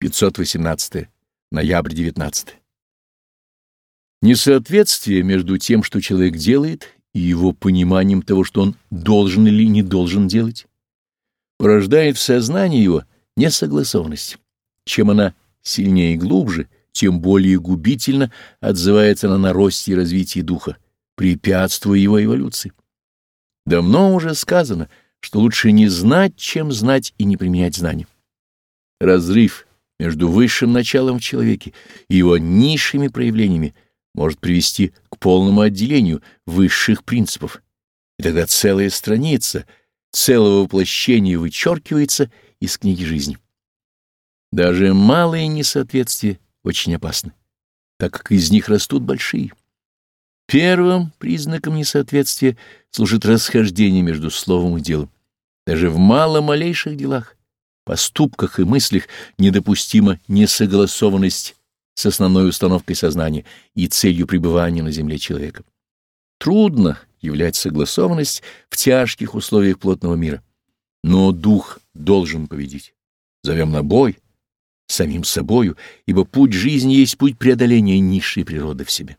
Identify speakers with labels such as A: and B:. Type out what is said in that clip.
A: 518. Ноябрь 19. Несоответствие между тем, что человек делает, и его пониманием того, что он должен или не должен делать, порождает в сознании его несогласованность. Чем она сильнее и глубже, тем более губительно отзывается она на росте и развитии духа, препятствуя его эволюции. Давно уже сказано, что лучше не знать, чем знать и не применять знания. Разрыв между высшим началом в человеке и его низшими проявлениями может привести к полному отделению высших принципов. И тогда целая страница, целое воплощение вычеркивается из книги жизни. Даже малые несоответствия очень опасны, так как из них растут большие. Первым признаком несоответствия служит расхождение между словом и делом. Даже в мало-малейших делах поступках и мыслях недопустима несогласованность с основной установкой сознания и целью пребывания на земле человека. Трудно являть согласованность в тяжких условиях плотного мира, но дух должен победить. Зовем на бой самим собою, ибо путь жизни есть путь преодоления низшей природы в себе.